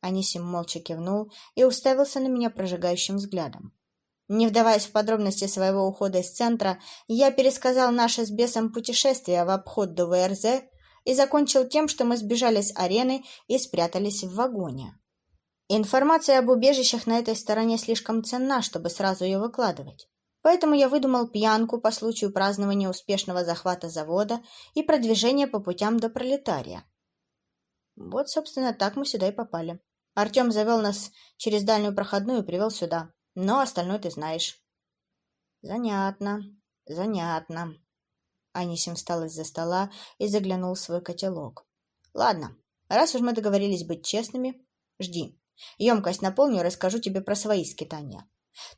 Анисим молча кивнул и уставился на меня прожигающим взглядом. Не вдаваясь в подробности своего ухода из центра, я пересказал наше с бесом путешествие в обход до ВРЗ и закончил тем, что мы сбежали с арены и спрятались в вагоне. Информация об убежищах на этой стороне слишком ценна, чтобы сразу ее выкладывать. Поэтому я выдумал пьянку по случаю празднования успешного захвата завода и продвижения по путям до пролетария. Вот, собственно, так мы сюда и попали. Артем завел нас через дальнюю проходную и привел сюда. Но остальное ты знаешь. Занятно, занятно. Анисим встал из-за стола и заглянул в свой котелок. Ладно, раз уж мы договорились быть честными, жди. Емкость наполню и расскажу тебе про свои скитания.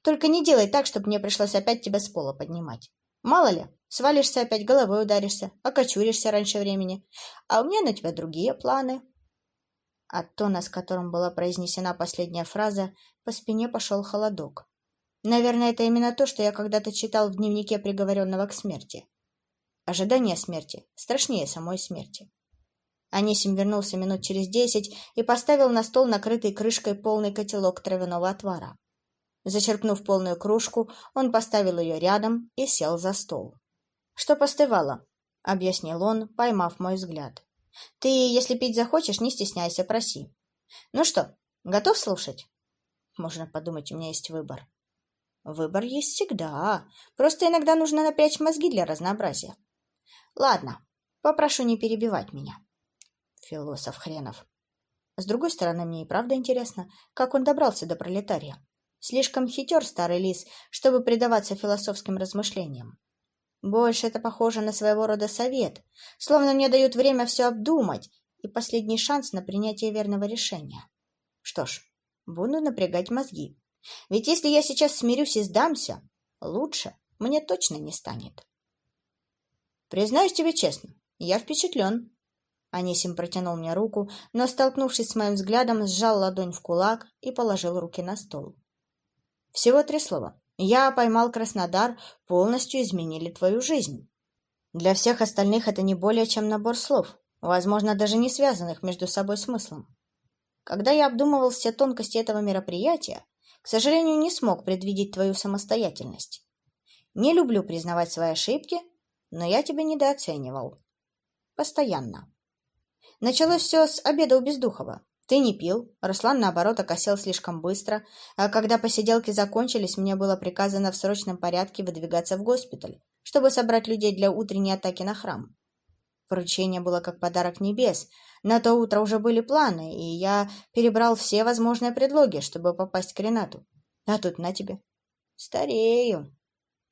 Только не делай так, чтобы мне пришлось опять тебя с пола поднимать. Мало ли, свалишься опять, головой ударишься, окочуришься раньше времени. А у меня на тебя другие планы. От тона, с которым была произнесена последняя фраза, по спине пошел холодок. Наверное, это именно то, что я когда-то читал в дневнике приговоренного к смерти. Ожидание смерти страшнее самой смерти. Анисим вернулся минут через десять и поставил на стол накрытый крышкой полный котелок травяного отвара. Зачерпнув полную кружку, он поставил ее рядом и сел за стол. «Что постывало?» — объяснил он, поймав мой взгляд. «Ты, если пить захочешь, не стесняйся, проси. Ну что, готов слушать?» «Можно подумать, у меня есть выбор». «Выбор есть всегда. Просто иногда нужно напрячь мозги для разнообразия. Ладно, попрошу не перебивать меня». Философ хренов. С другой стороны, мне и правда интересно, как он добрался до пролетария. Слишком хитер старый лис, чтобы предаваться философским размышлениям. Больше это похоже на своего рода совет, словно мне дают время все обдумать и последний шанс на принятие верного решения. Что ж, буду напрягать мозги. Ведь если я сейчас смирюсь и сдамся, лучше мне точно не станет. Признаюсь тебе честно, я впечатлен. Анисим протянул мне руку, но, столкнувшись с моим взглядом, сжал ладонь в кулак и положил руки на стол. Всего три слова. Я поймал Краснодар, полностью изменили твою жизнь. Для всех остальных это не более чем набор слов, возможно, даже не связанных между собой смыслом. Когда я обдумывал все тонкости этого мероприятия, к сожалению, не смог предвидеть твою самостоятельность. Не люблю признавать свои ошибки, но я тебя недооценивал. Постоянно. Началось все с обеда у Бездухова. Ты не пил, Руслан, наоборот, окосел слишком быстро, а когда посиделки закончились, мне было приказано в срочном порядке выдвигаться в госпиталь, чтобы собрать людей для утренней атаки на храм. Поручение было как подарок небес. На то утро уже были планы, и я перебрал все возможные предлоги, чтобы попасть к Ренату. А тут на тебе. Старею.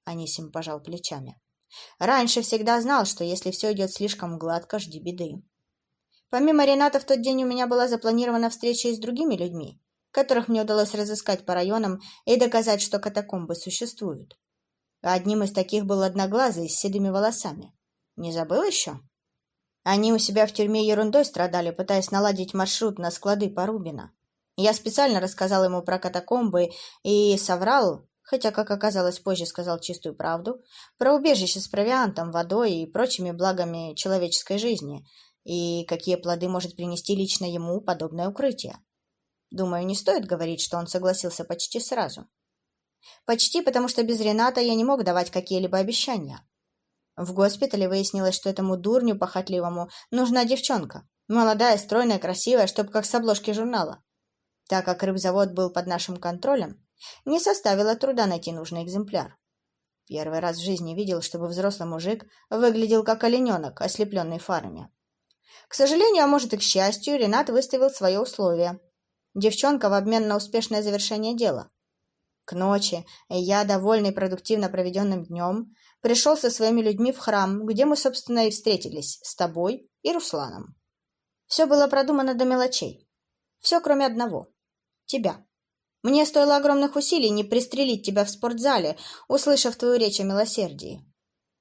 Анисим пожал плечами. Раньше всегда знал, что если все идет слишком гладко, жди беды. Помимо Рената, в тот день у меня была запланирована встреча и с другими людьми, которых мне удалось разыскать по районам и доказать, что катакомбы существуют. Одним из таких был одноглазый с седыми волосами. Не забыл еще? Они у себя в тюрьме ерундой страдали, пытаясь наладить маршрут на склады Порубина. Я специально рассказал ему про катакомбы и соврал, хотя, как оказалось, позже сказал чистую правду, про убежище с провиантом, водой и прочими благами человеческой жизни — и какие плоды может принести лично ему подобное укрытие. Думаю, не стоит говорить, что он согласился почти сразу. Почти, потому что без Рената я не мог давать какие-либо обещания. В госпитале выяснилось, что этому дурню похотливому нужна девчонка. Молодая, стройная, красивая, чтоб как с обложки журнала. Так как рыбзавод был под нашим контролем, не составило труда найти нужный экземпляр. Первый раз в жизни видел, чтобы взрослый мужик выглядел как олененок, ослепленный фарами. К сожалению, а может и к счастью, Ренат выставил свое условие. Девчонка в обмен на успешное завершение дела. К ночи я, довольный продуктивно проведенным днем, пришел со своими людьми в храм, где мы, собственно, и встретились с тобой и Русланом. Все было продумано до мелочей. Все, кроме одного. Тебя. Мне стоило огромных усилий не пристрелить тебя в спортзале, услышав твою речь о милосердии.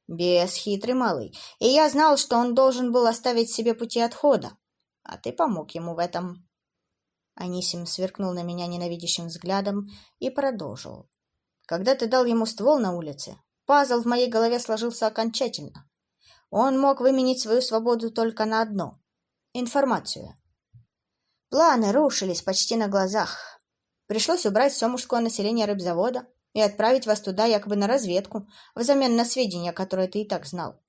Бес хитрый малый, и я знал, что он должен был оставить себе пути отхода. А ты помог ему в этом. Анисим сверкнул на меня ненавидящим взглядом и продолжил. Когда ты дал ему ствол на улице, пазл в моей голове сложился окончательно. Он мог выменить свою свободу только на одно — информацию. Планы рушились почти на глазах. Пришлось убрать все мужское население рыбзавода и отправить вас туда якобы на разведку, взамен на сведения, которые ты и так знал.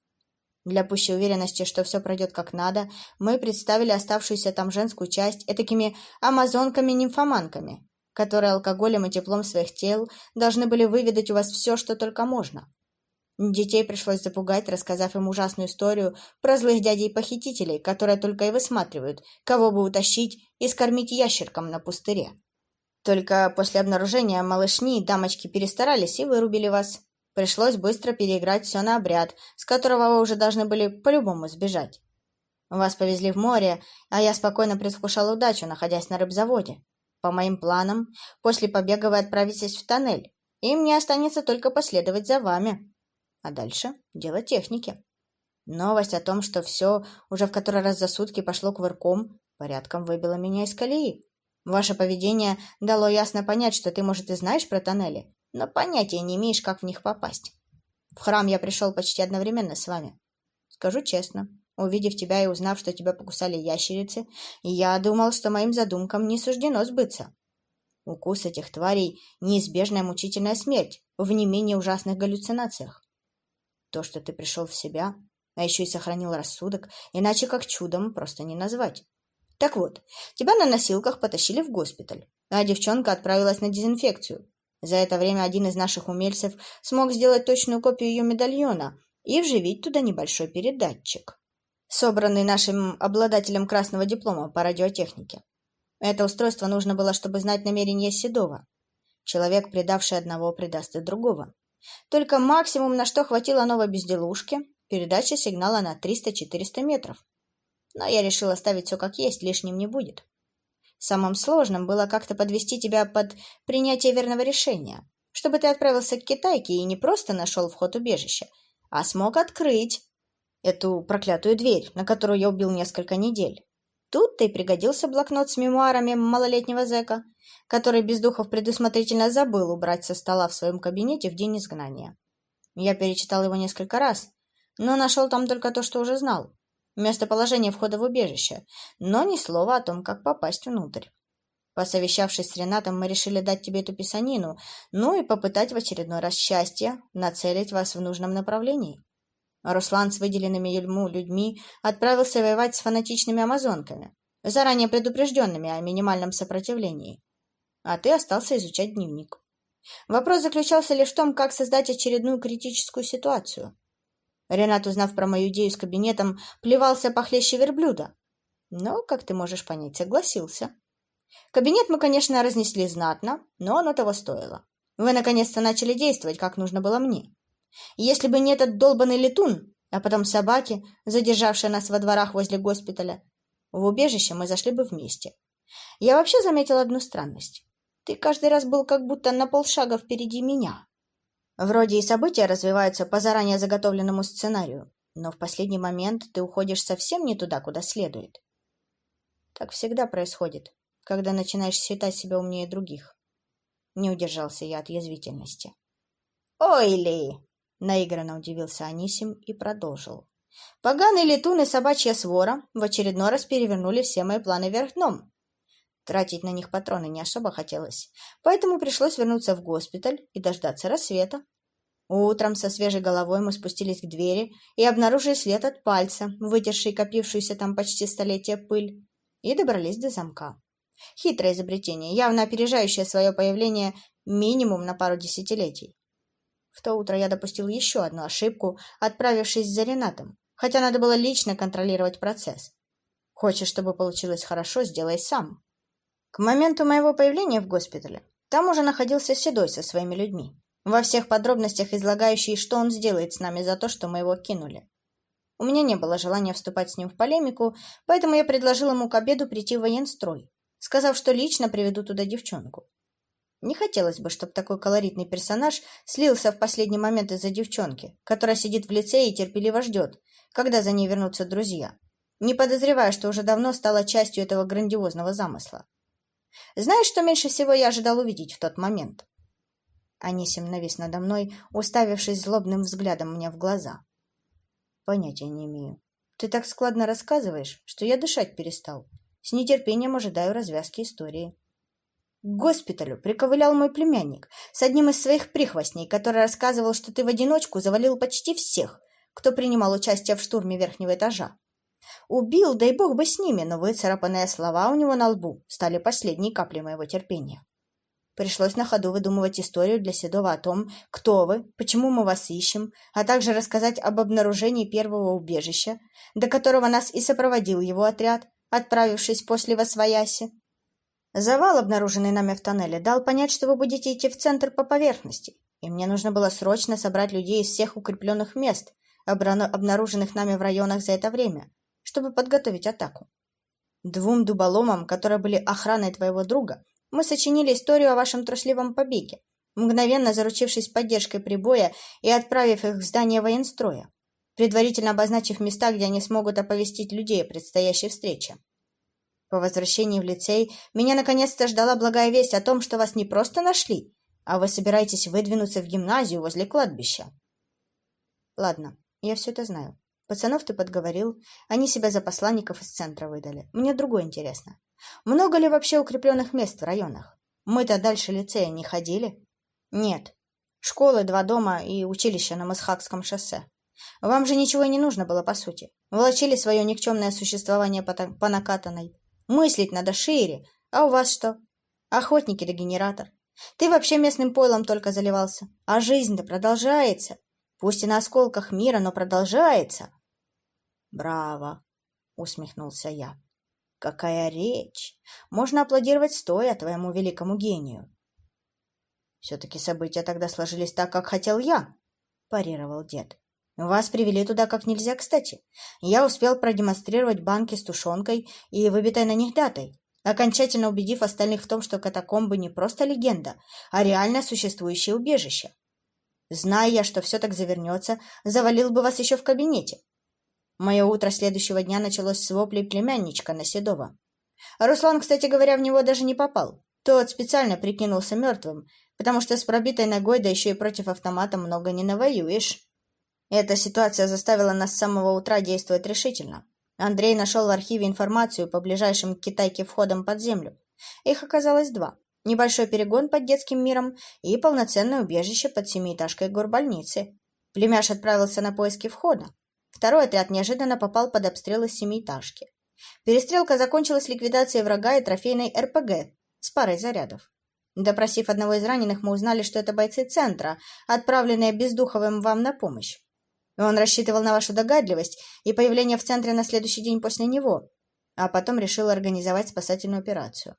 Для пущей уверенности, что все пройдет как надо, мы представили оставшуюся там женскую часть этакими амазонками-нимфоманками, которые алкоголем и теплом своих тел должны были выведать у вас все, что только можно. Детей пришлось запугать, рассказав им ужасную историю про злых дядей-похитителей, которые только и высматривают, кого бы утащить и скормить ящеркам на пустыре. Только после обнаружения малышни дамочки перестарались и вырубили вас. Пришлось быстро переиграть все на обряд, с которого вы уже должны были по-любому сбежать. Вас повезли в море, а я спокойно предвкушал удачу, находясь на рыбзаводе. По моим планам, после побега вы отправитесь в тоннель, и мне останется только последовать за вами. А дальше дело техники. Новость о том, что все уже в который раз за сутки пошло кувырком, порядком выбило меня из колеи. Ваше поведение дало ясно понять, что ты, может, и знаешь про тоннели, но понятия не имеешь, как в них попасть. В храм я пришел почти одновременно с вами. Скажу честно, увидев тебя и узнав, что тебя покусали ящерицы, я думал, что моим задумкам не суждено сбыться. Укус этих тварей — неизбежная мучительная смерть в не менее ужасных галлюцинациях. То, что ты пришел в себя, а еще и сохранил рассудок, иначе как чудом просто не назвать. Так вот, тебя на носилках потащили в госпиталь, а девчонка отправилась на дезинфекцию. За это время один из наших умельцев смог сделать точную копию ее медальона и вживить туда небольшой передатчик, собранный нашим обладателем красного диплома по радиотехнике. Это устройство нужно было, чтобы знать намерения Седова. Человек, предавший одного, предаст и другого. Только максимум, на что хватило новой безделушки, передача сигнала на 300-400 метров. Но я решил оставить все как есть, лишним не будет. Самым сложным было как-то подвести тебя под принятие верного решения, чтобы ты отправился к китайке и не просто нашел вход убежища, а смог открыть эту проклятую дверь, на которую я убил несколько недель. Тут-то и пригодился блокнот с мемуарами малолетнего зэка, который Бездухов предусмотрительно забыл убрать со стола в своем кабинете в день изгнания. Я перечитал его несколько раз, но нашел там только то, что уже знал. Местоположение входа в убежище, но ни слова о том, как попасть внутрь. Посовещавшись с Ренатом, мы решили дать тебе эту писанину, ну и попытать в очередной раз счастье, нацелить вас в нужном направлении. Руслан с выделенными ему людьми отправился воевать с фанатичными амазонками, заранее предупрежденными о минимальном сопротивлении а ты остался изучать дневник. Вопрос заключался лишь в том, как создать очередную критическую ситуацию. Ренат, узнав про мою идею с кабинетом, плевался похлеще верблюда. Но, как ты можешь понять, согласился. Кабинет мы, конечно, разнесли знатно, но оно того стоило. Вы наконец-то начали действовать, как нужно было мне. Если бы не этот долбанный летун, а потом собаки, задержавшие нас во дворах возле госпиталя, в убежище мы зашли бы вместе. Я вообще заметил одну странность. Ты каждый раз был как будто на полшага впереди меня. Вроде и события развиваются по заранее заготовленному сценарию, но в последний момент ты уходишь совсем не туда, куда следует. Так всегда происходит, когда начинаешь считать себя умнее других. Не удержался я от язвительности. «Ой ли!» — наигранно удивился Анисим и продолжил. «Поганый летун и собачья свора в очередной раз перевернули все мои планы вверх дном. Тратить на них патроны не особо хотелось, поэтому пришлось вернуться в госпиталь и дождаться рассвета. Утром со свежей головой мы спустились к двери и обнаружили след от пальца, вытерший копившуюся там почти столетие пыль, и добрались до замка. Хитрое изобретение, явно опережающее свое появление минимум на пару десятилетий. В то утро я допустил еще одну ошибку, отправившись за Ренатом, хотя надо было лично контролировать процесс. Хочешь, чтобы получилось хорошо, сделай сам. К моменту моего появления в госпитале там уже находился Седой со своими людьми, во всех подробностях излагающий, что он сделает с нами за то, что мы его кинули. У меня не было желания вступать с ним в полемику, поэтому я предложил ему к обеду прийти в военстрой, сказав, что лично приведу туда девчонку. Не хотелось бы, чтобы такой колоритный персонаж слился в последний момент из-за девчонки, которая сидит в лице и терпеливо ждет, когда за ней вернутся друзья, не подозревая, что уже давно стала частью этого грандиозного замысла. Знаешь, что меньше всего я ожидал увидеть в тот момент? Анисим навис надо мной, уставившись злобным взглядом мне в глаза. Понятия не имею. Ты так складно рассказываешь, что я дышать перестал. С нетерпением ожидаю развязки истории. К госпиталю приковылял мой племянник с одним из своих прихвостней, который рассказывал, что ты в одиночку завалил почти всех, кто принимал участие в штурме верхнего этажа. Убил, дай бог бы с ними, но выцарапанные слова у него на лбу стали последней каплей моего терпения. Пришлось на ходу выдумывать историю для Седова о том, кто вы, почему мы вас ищем, а также рассказать об обнаружении первого убежища, до которого нас и сопроводил его отряд, отправившись после Восвояси. Завал, обнаруженный нами в тоннеле, дал понять, что вы будете идти в центр по поверхности, и мне нужно было срочно собрать людей из всех укрепленных мест, обнаруженных нами в районах за это время, чтобы подготовить атаку. Двум дуболомам, которые были охраной твоего друга, мы сочинили историю о вашем трусливом побеге, мгновенно заручившись поддержкой прибоя и отправив их в здание военстроя, предварительно обозначив места, где они смогут оповестить людей о предстоящей встрече. По возвращении в лицей меня наконец-то ждала благая весть о том, что вас не просто нашли, а вы собираетесь выдвинуться в гимназию возле кладбища. Ладно, я все это знаю. Пацанов ты подговорил, они себя за посланников из центра выдали. Мне другое интересно. Много ли вообще укрепленных мест в районах? Мы-то дальше лицея не ходили? Нет. Школы, два дома и училище на Масхакском шоссе. Вам же ничего и не нужно было, по сути. Волочили свое никчемное существование по, по накатанной. Мыслить надо шире. А у вас что? Охотник или генератор? Ты вообще местным пойлом только заливался. А жизнь-то продолжается. Пусть и на осколках мира, но продолжается. Браво! Усмехнулся я. Какая речь! Можно аплодировать стоя твоему великому гению. Все-таки события тогда сложились так, как хотел я, парировал дед. Вас привели туда как нельзя кстати. Я успел продемонстрировать банки с тушенкой и выбитой на них датой, окончательно убедив остальных в том, что катакомбы не просто легенда, а реально существующее убежище. Зная я, что все так завернется, завалил бы вас еще в кабинете. Мое утро следующего дня началось с воплей племянничка на Седова. Руслан, кстати говоря, в него даже не попал. Тот специально прикинулся мертвым, потому что с пробитой ногой, да еще и против автомата много не навоюешь. Эта ситуация заставила нас с самого утра действовать решительно. Андрей нашел в архиве информацию по ближайшим к Китайке входам под землю. Их оказалось два. Небольшой перегон под детским миром и полноценное убежище под семиэтажкой горбольницы. Племяш отправился на поиски входа. Второй отряд неожиданно попал под обстрел из семиэтажки. Перестрелка закончилась ликвидацией врага и трофейной РПГ с парой зарядов. Допросив одного из раненых, мы узнали, что это бойцы центра, отправленные Бездуховым вам на помощь. Он рассчитывал на вашу догадливость и появление в центре на следующий день после него, а потом решил организовать спасательную операцию.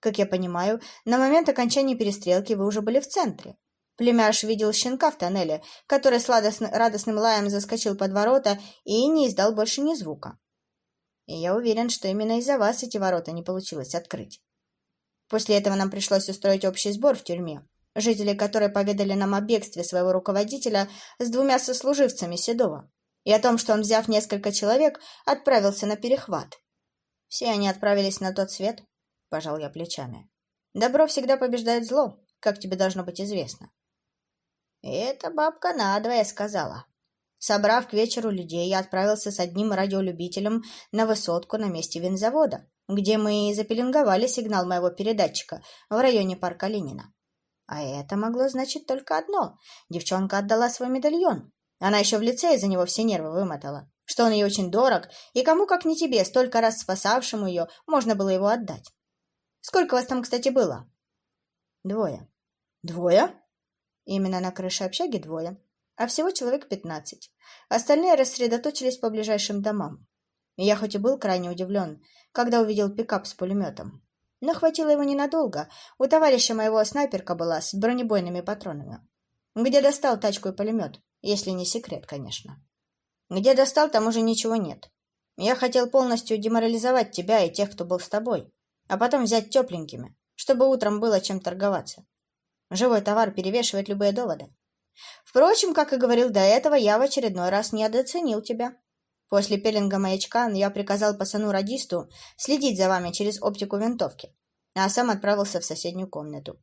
Как я понимаю, на момент окончания перестрелки вы уже были в центре. Племяш видел щенка в тоннеле, который с радостным лаем заскочил под ворота и не издал больше ни звука. И я уверен, что именно из-за вас эти ворота не получилось открыть. После этого нам пришлось устроить общий сбор в тюрьме, жители которой поведали нам о бегстве своего руководителя с двумя сослуживцами Седова и о том, что он, взяв несколько человек, отправился на перехват. Все они отправились на тот свет, — пожал я плечами. Добро всегда побеждает зло, как тебе должно быть известно. Это бабка надвое сказала. Собрав к вечеру людей, я отправился с одним радиолюбителем на высотку на месте винзавода, где мы запеленговали сигнал моего передатчика в районе парка Ленина. А это могло значить только одно. Девчонка отдала свой медальон. Она еще в лице из-за него все нервы вымотала. Что он ей очень дорог, и кому, как не тебе, столько раз спасавшему ее, можно было его отдать. Сколько вас там, кстати, было? Двое. Двое? Именно на крыше общаги двое. А всего человек пятнадцать. Остальные рассредоточились по ближайшим домам. Я хоть и был крайне удивлен, когда увидел пикап с пулеметом. Но хватило его ненадолго. У товарища моего снайперка была с бронебойными патронами. Где достал тачку и пулемет? Если не секрет, конечно. Где достал, там уже ничего нет. Я хотел полностью деморализовать тебя и тех, кто был с тобой, а потом взять тепленькими, чтобы утром было чем торговаться. Живой товар перевешивает любые доводы. Впрочем, как и говорил до этого, я в очередной раз недооценил тебя. После пеленга маячка я приказал пацану-радисту следить за вами через оптику винтовки, а сам отправился в соседнюю комнату.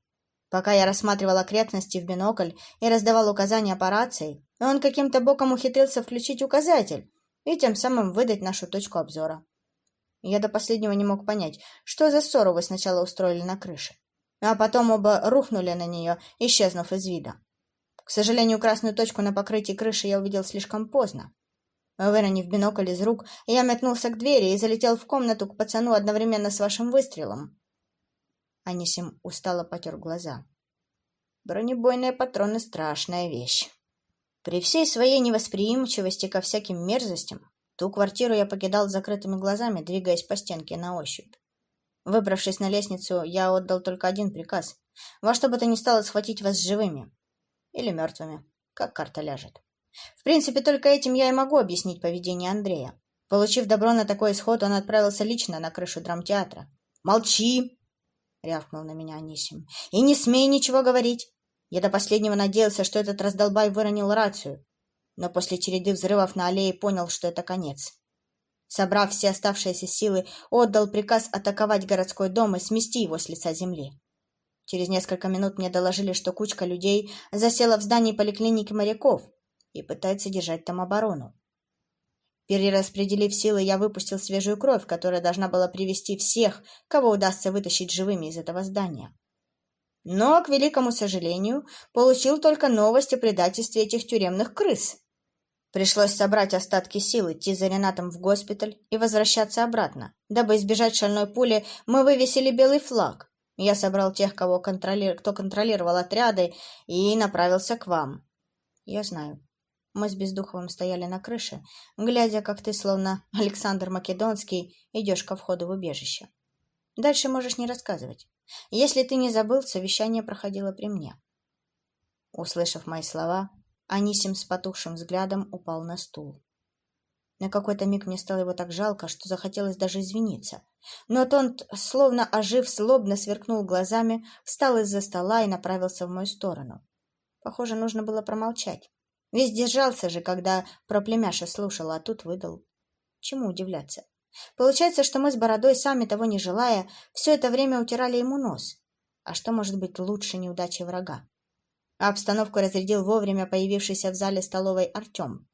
Пока я рассматривал окрестности в бинокль и раздавал указания по рации, он каким-то боком ухитрился включить указатель и тем самым выдать нашу точку обзора. Я до последнего не мог понять, что за ссору вы сначала устроили на крыше, а потом оба рухнули на нее, исчезнув из вида. К сожалению, красную точку на покрытии крыши я увидел слишком поздно. Выронив бинокль из рук, я метнулся к двери и залетел в комнату к пацану одновременно с вашим выстрелом. Анисим устало потер глаза. Бронебойные патроны — страшная вещь. При всей своей невосприимчивости ко всяким мерзостям, ту квартиру я покидал с закрытыми глазами, двигаясь по стенке на ощупь. Выбравшись на лестницу, я отдал только один приказ. Во что бы то ни стало схватить вас живыми. Или мертвыми, как карта ляжет. В принципе, только этим я и могу объяснить поведение Андрея. Получив добро на такой исход, он отправился лично на крышу драмтеатра. «Молчи!» — рявкнул на меня Анисим. «И не смей ничего говорить! Я до последнего надеялся, что этот раздолбай выронил рацию, но после череды взрывов на аллее понял, что это конец. Собрав все оставшиеся силы, отдал приказ атаковать городской дом и смести его с лица земли. Через несколько минут мне доложили, что кучка людей засела в здании поликлиники моряков и пытается держать там оборону. Перераспределив силы, я выпустил свежую кровь, которая должна была привести всех, кого удастся вытащить живыми из этого здания но, к великому сожалению, получил только новость о предательстве этих тюремных крыс. Пришлось собрать остатки сил, идти за Ренатом в госпиталь и возвращаться обратно. Дабы избежать шальной пули, мы вывесили белый флаг. Я собрал тех, кого контроли... кто контролировал отряды, и направился к вам. Я знаю. Мы с Бездуховым стояли на крыше, глядя, как ты, словно Александр Македонский, идешь ко входу в убежище. Дальше можешь не рассказывать. Если ты не забыл, совещание проходило при мне. Услышав мои слова, Анисим с потухшим взглядом упал на стул. На какой-то миг мне стало его так жалко, что захотелось даже извиниться. Но тон, словно ожив, злобно сверкнул глазами, встал из-за стола и направился в мою сторону. Похоже, нужно было промолчать. Весь держался же, когда про племяша слушал, а тут выдал. Чему удивляться? Получается, что мы с Бородой, сами того не желая, все это время утирали ему нос. А что может быть лучше неудачи врага? А обстановку разрядил вовремя появившийся в зале столовой Артем.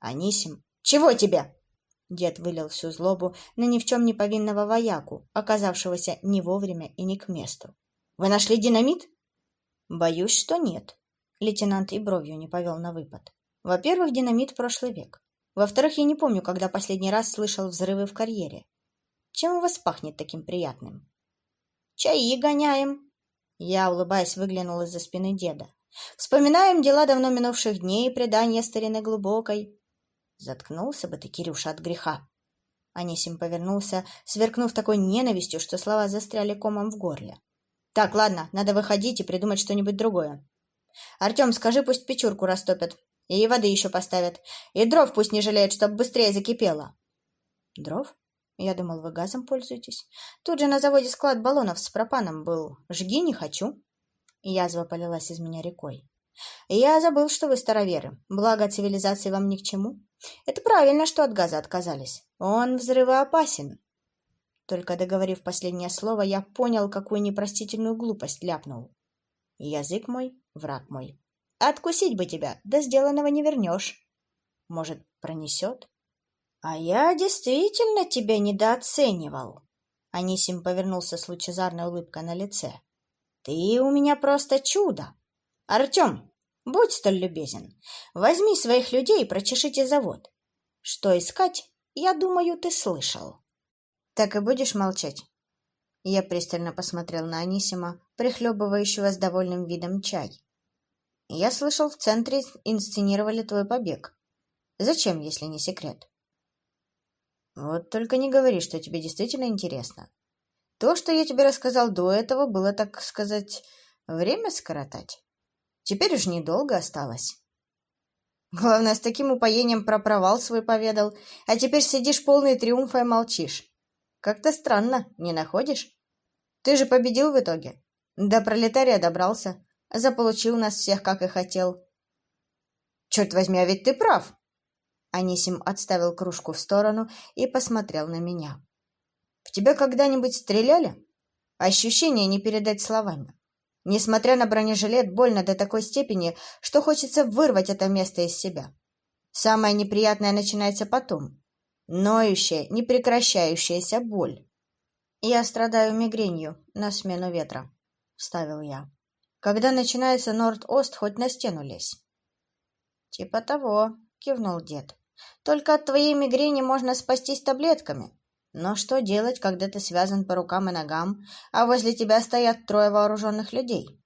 «Анисим, чего тебе?» Дед вылил всю злобу на ни в чем не повинного вояку, оказавшегося не вовремя и не к месту. «Вы нашли динамит?» «Боюсь, что нет», — лейтенант и бровью не повел на выпад. «Во-первых, динамит — прошлый век. Во-вторых, я не помню, когда последний раз слышал взрывы в карьере. Чем у вас пахнет таким приятным? Чаи гоняем. Я, улыбаясь, выглянул из-за спины деда. Вспоминаем дела давно минувших дней предания старины глубокой. Заткнулся бы ты, Кирюша, от греха. Анисим повернулся, сверкнув такой ненавистью, что слова застряли комом в горле. Так, ладно, надо выходить и придумать что-нибудь другое. Артем, скажи, пусть печурку растопят. И воды еще поставят. И дров пусть не жалеют, чтоб быстрее закипело. Дров? Я думал, вы газом пользуетесь. Тут же на заводе склад баллонов с пропаном был. Жги не хочу. Язва полилась из меня рекой. Я забыл, что вы староверы. Благо, цивилизации вам ни к чему. Это правильно, что от газа отказались. Он взрывоопасен. Только договорив последнее слово, я понял, какую непростительную глупость ляпнул. Язык мой, враг мой. Откусить бы тебя, да сделанного не вернешь. Может, пронесет? А я действительно тебя недооценивал. Анисим повернулся с лучезарной улыбкой на лице. Ты у меня просто чудо. Артем, будь столь любезен, возьми своих людей и прочешите завод. Что искать, я думаю, ты слышал. Так и будешь молчать? Я пристально посмотрел на Анисима, прихлебывающего с довольным видом чай. Я слышал, в центре инсценировали твой побег. Зачем, если не секрет? Вот только не говори, что тебе действительно интересно. То, что я тебе рассказал до этого, было, так сказать, время скоротать. Теперь уж недолго осталось. Главное, с таким упоением про провал свой поведал, а теперь сидишь полный триумфа и молчишь. Как-то странно, не находишь? Ты же победил в итоге. До пролетария добрался, Заполучил нас всех, как и хотел. Черт возьми, а ведь ты прав. Анисим отставил кружку в сторону и посмотрел на меня. В тебя когда-нибудь стреляли? Ощущение не передать словами. Несмотря на бронежилет, больно до такой степени, что хочется вырвать это место из себя. Самое неприятное начинается потом. Ноющая, непрекращающаяся боль. «Я страдаю мигренью на смену ветра», — вставил я. «Когда начинается Норд-Ост, хоть на стену лезь». «Типа того», — кивнул дед. «Только от твоей мигрени можно спастись таблетками. Но что делать, когда ты связан по рукам и ногам, а возле тебя стоят трое вооруженных людей?»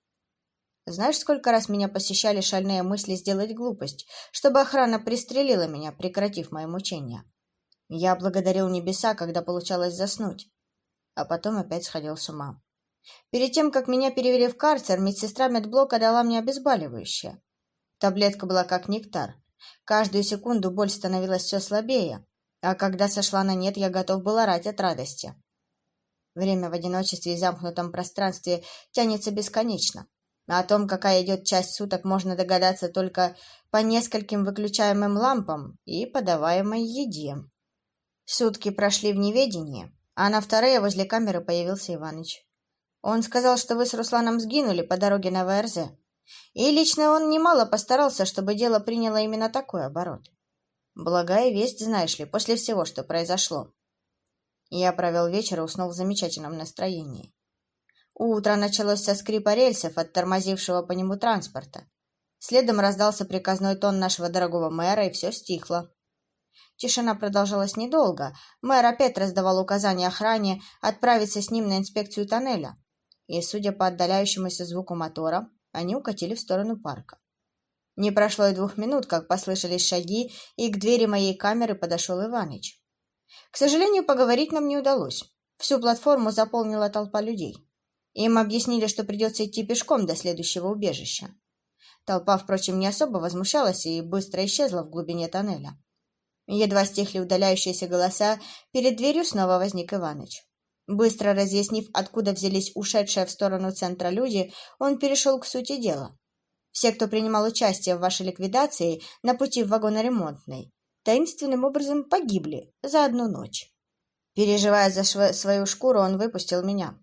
Знаешь, сколько раз меня посещали шальные мысли сделать глупость, чтобы охрана пристрелила меня, прекратив мои мучения? Я благодарил небеса, когда получалось заснуть, а потом опять сходил с ума. Перед тем, как меня перевели в карцер, медсестра медблока дала мне обезболивающее. Таблетка была как нектар. Каждую секунду боль становилась все слабее, а когда сошла на нет, я готов был орать от радости. Время в одиночестве и замкнутом пространстве тянется бесконечно. А о том, какая идет часть суток, можно догадаться только по нескольким выключаемым лампам и подаваемой еде. Сутки прошли в неведении, а на вторые возле камеры появился Иваныч. Он сказал, что вы с Русланом сгинули по дороге на ВРЗ. И лично он немало постарался, чтобы дело приняло именно такой оборот. Благая весть, знаешь ли, после всего, что произошло. Я провел вечер и уснул в замечательном настроении. Утро началось со скрипа рельсов от тормозившего по нему транспорта. Следом раздался приказной тон нашего дорогого мэра, и все стихло. Тишина продолжалась недолго. Мэр опять раздавал указания охране отправиться с ним на инспекцию тоннеля. И, судя по отдаляющемуся звуку мотора, они укатили в сторону парка. Не прошло и двух минут, как послышались шаги, и к двери моей камеры подошел Иваныч. К сожалению, поговорить нам не удалось. Всю платформу заполнила толпа людей. Им объяснили, что придется идти пешком до следующего убежища. Толпа, впрочем, не особо возмущалась и быстро исчезла в глубине тоннеля. Едва стихли удаляющиеся голоса, перед дверью снова возник Иваныч. Быстро разъяснив, откуда взялись ушедшие в сторону центра люди, он перешел к сути дела. Все, кто принимал участие в вашей ликвидации на пути в вагоноремонтной, таинственным образом погибли за одну ночь. Переживая за свою шкуру, он выпустил меня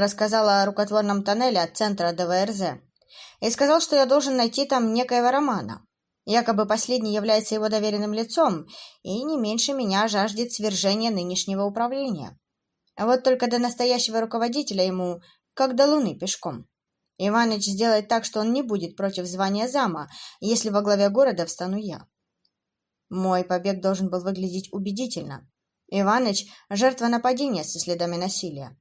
рассказала о рукотворном тоннеле от центра до ВРЗ и сказал, что я должен найти там некоего Романа. Якобы последний является его доверенным лицом и не меньше меня жаждет свержения нынешнего управления. Вот только до настоящего руководителя ему как до луны пешком. Иваныч сделает так, что он не будет против звания зама, если во главе города встану я. Мой побег должен был выглядеть убедительно. Иваныч — жертва нападения со следами насилия.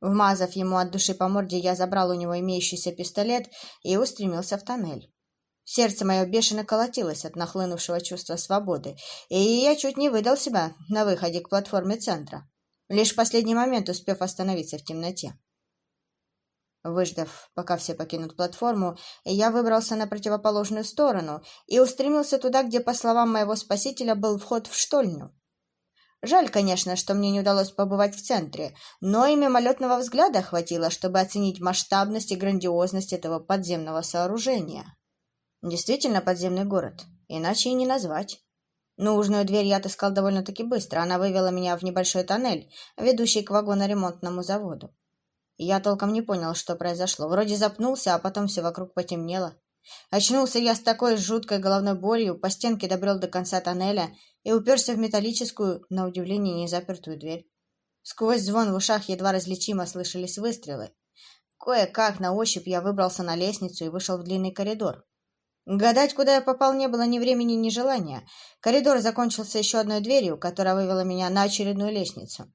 Вмазав ему от души по морде, я забрал у него имеющийся пистолет и устремился в тоннель. Сердце мое бешено колотилось от нахлынувшего чувства свободы, и я чуть не выдал себя на выходе к платформе центра, лишь в последний момент успев остановиться в темноте. Выждав, пока все покинут платформу, я выбрался на противоположную сторону и устремился туда, где, по словам моего спасителя, был вход в штольню. Жаль, конечно, что мне не удалось побывать в центре, но и мимолетного взгляда хватило, чтобы оценить масштабность и грандиозность этого подземного сооружения. Действительно подземный город, иначе и не назвать. Нужную дверь я отыскал довольно-таки быстро. Она вывела меня в небольшой тоннель, ведущий к вагоноремонтному заводу. Я толком не понял, что произошло. Вроде запнулся, а потом все вокруг потемнело. Очнулся я с такой жуткой головной болью, по стенке добрел до конца тоннеля и уперся в металлическую, на удивление, незапертую дверь. Сквозь звон в ушах едва различимо слышались выстрелы. Кое-как на ощупь я выбрался на лестницу и вышел в длинный коридор. Гадать, куда я попал, не было ни времени, ни желания. Коридор закончился еще одной дверью, которая вывела меня на очередную лестницу.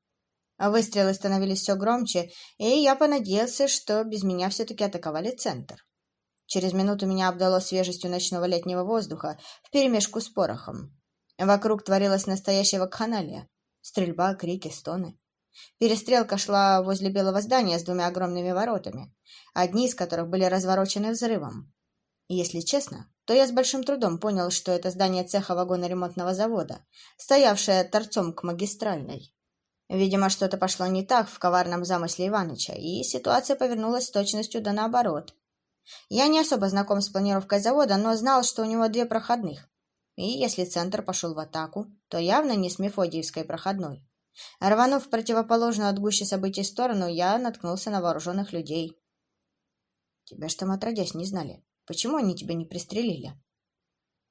А выстрелы становились все громче, и я понадеялся, что без меня все-таки атаковали центр. Через минуту меня обдало свежестью ночного летнего воздуха вперемешку с порохом. Вокруг творилась настоящая вакханалия. Стрельба, крики, стоны. Перестрелка шла возле белого здания с двумя огромными воротами, одни из которых были разворочены взрывом. Если честно, то я с большим трудом понял, что это здание цеха вагоноремонтного завода, стоявшее торцом к магистральной. Видимо, что-то пошло не так в коварном замысле Иваныча, и ситуация повернулась с точностью да наоборот. Я не особо знаком с планировкой завода, но знал, что у него две проходных. И если центр пошел в атаку, то явно не с Мефодиевской проходной. Рванув в противоположную от гуще событий сторону, я наткнулся на вооруженных людей. Тебя ж там отродясь не знали. Почему они тебя не пристрелили?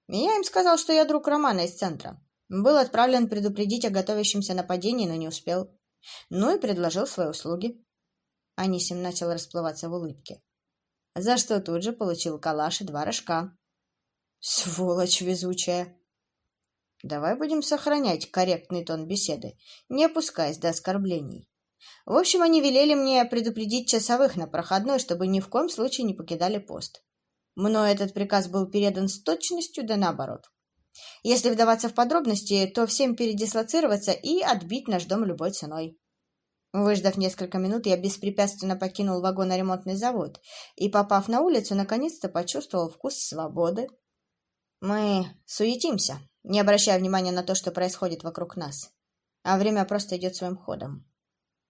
Я им сказал, что я друг Романа из центра. Был отправлен предупредить о готовящемся нападении, но не успел. Ну и предложил свои услуги. Анисим начал расплываться в улыбке. За что тут же получил калаш и два рожка. Сволочь везучая! Давай будем сохранять корректный тон беседы, не опускаясь до оскорблений. В общем, они велели мне предупредить часовых на проходной, чтобы ни в коем случае не покидали пост. Мною этот приказ был передан с точностью да наоборот. Если вдаваться в подробности, то всем передислоцироваться и отбить наш дом любой ценой. Выждав несколько минут, я беспрепятственно покинул вагоноремонтный завод и, попав на улицу, наконец-то почувствовал вкус свободы. Мы суетимся, не обращая внимания на то, что происходит вокруг нас. А время просто идет своим ходом.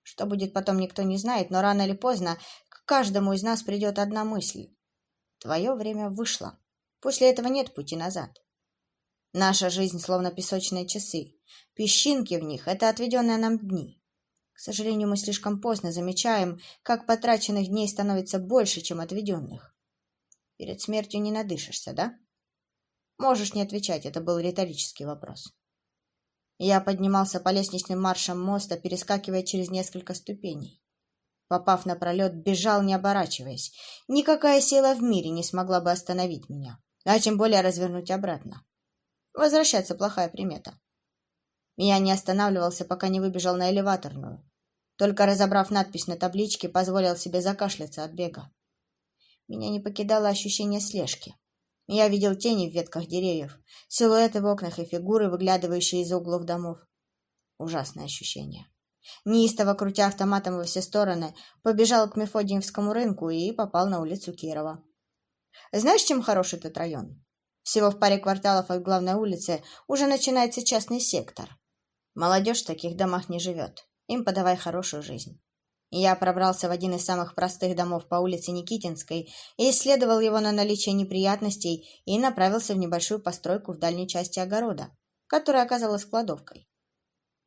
Что будет потом, никто не знает, но рано или поздно к каждому из нас придет одна мысль. Твое время вышло. После этого нет пути назад. Наша жизнь словно песочные часы. Песчинки в них — это отведенные нам дни. К сожалению, мы слишком поздно замечаем, как потраченных дней становится больше, чем отведенных. Перед смертью не надышишься, да? Можешь не отвечать, это был риторический вопрос. Я поднимался по лестничным маршам моста, перескакивая через несколько ступеней. Попав на пролет, бежал, не оборачиваясь. Никакая сила в мире не смогла бы остановить меня, а тем более развернуть обратно. Возвращаться плохая примета. Я не останавливался, пока не выбежал на элеваторную. Только разобрав надпись на табличке, позволил себе закашляться от бега. Меня не покидало ощущение слежки. Я видел тени в ветках деревьев, силуэты в окнах и фигуры, выглядывающие из углов домов. Ужасное ощущение. Неистово крутя автоматом во все стороны, побежал к Мефодиевскому рынку и попал на улицу Кирова. Знаешь, чем хорош этот район? Всего в паре кварталов от главной улицы уже начинается частный сектор. Молодежь в таких домах не живет. Им подавай хорошую жизнь. Я пробрался в один из самых простых домов по улице Никитинской и исследовал его на наличие неприятностей и направился в небольшую постройку в дальней части огорода, которая оказалась кладовкой.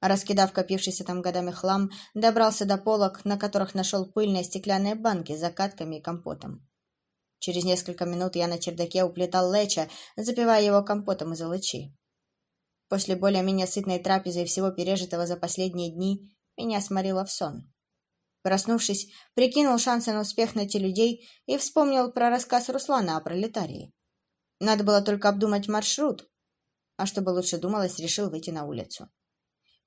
Раскидав копившийся там годами хлам, добрался до полок, на которых нашел пыльные стеклянные банки с закатками и компотом. Через несколько минут я на чердаке уплетал леча, запивая его компотом из алычи. После более-менее сытной трапезы и всего пережитого за последние дни меня сморило в сон. Проснувшись, прикинул шансы на успех найти людей и вспомнил про рассказ Руслана о пролетарии. Надо было только обдумать маршрут, а чтобы лучше думалось, решил выйти на улицу.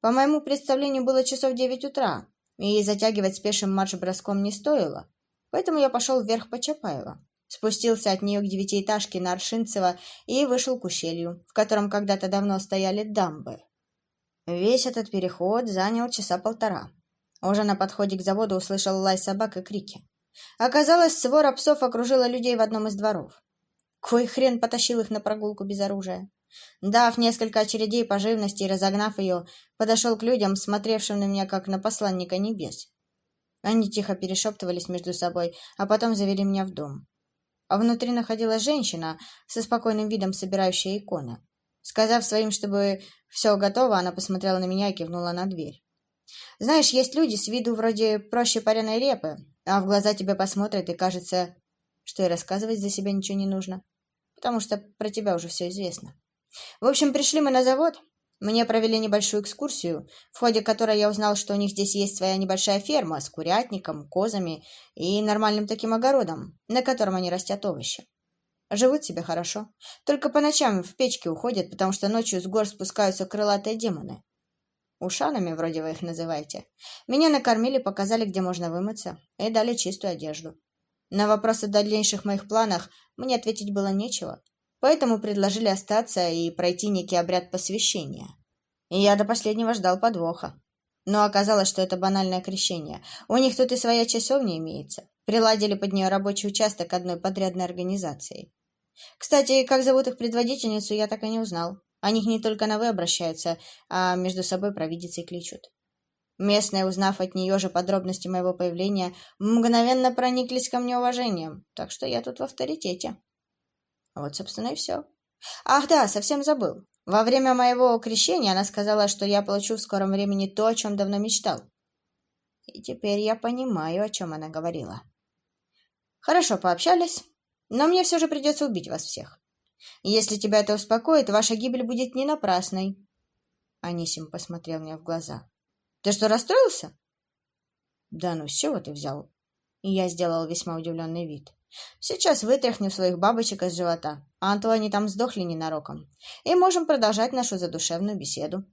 По моему представлению, было часов девять утра, и затягивать спешим марш-броском не стоило, поэтому я пошел вверх по Чапаева спустился от нее к девятиэтажке на Аршинцево и вышел к ущелью, в котором когда-то давно стояли дамбы. Весь этот переход занял часа полтора. Уже на подходе к заводу услышал лай собак и крики. Оказалось, свора псов окружила людей в одном из дворов. Кой хрен потащил их на прогулку без оружия? Дав несколько очередей по живности и разогнав ее, подошел к людям, смотревшим на меня как на посланника небес. Они тихо перешептывались между собой, а потом завели меня в дом а внутри находилась женщина со спокойным видом, собирающая иконы. Сказав своим, чтобы все готово, она посмотрела на меня и кивнула на дверь. Знаешь, есть люди с виду вроде проще пареной репы, а в глаза тебе посмотрят и кажется, что и рассказывать за себя ничего не нужно, потому что про тебя уже все известно. В общем, пришли мы на завод, мне провели небольшую экскурсию, в ходе которой я узнал, что у них здесь есть своя небольшая ферма с курятником, козами и нормальным таким огородом, на котором они растят овощи. Живут себе хорошо. Только по ночам в печке уходят, потому что ночью с гор спускаются крылатые демоны. Ушанами, вроде вы их называете. Меня накормили, показали, где можно вымыться, и дали чистую одежду. На вопросы о дальнейших моих планах мне ответить было нечего, поэтому предложили остаться и пройти некий обряд посвящения. И я до последнего ждал подвоха. Но оказалось, что это банальное крещение. У них тут и своя часовня имеется. Приладили под нее рабочий участок одной подрядной организации. Кстати, как зовут их предводительницу, я так и не узнал. О них не только на «вы» обращаются, а между собой провидицей кличут. Местные, узнав от нее же подробности моего появления, мгновенно прониклись ко мне уважением, так что я тут в авторитете. Вот, собственно, и все. Ах да, совсем забыл. Во время моего крещения она сказала, что я получу в скором времени то, о чем давно мечтал. И теперь я понимаю, о чем она говорила. Хорошо, пообщались, но мне все же придется убить вас всех. Если тебя это успокоит, ваша гибель будет не напрасной. Анисим посмотрел мне в глаза. «Ты что, расстроился?» «Да ну, с чего ты взял?» Я сделал весьма удивленный вид. «Сейчас вытряхню своих бабочек из живота, а они там сдохли ненароком, и можем продолжать нашу задушевную беседу».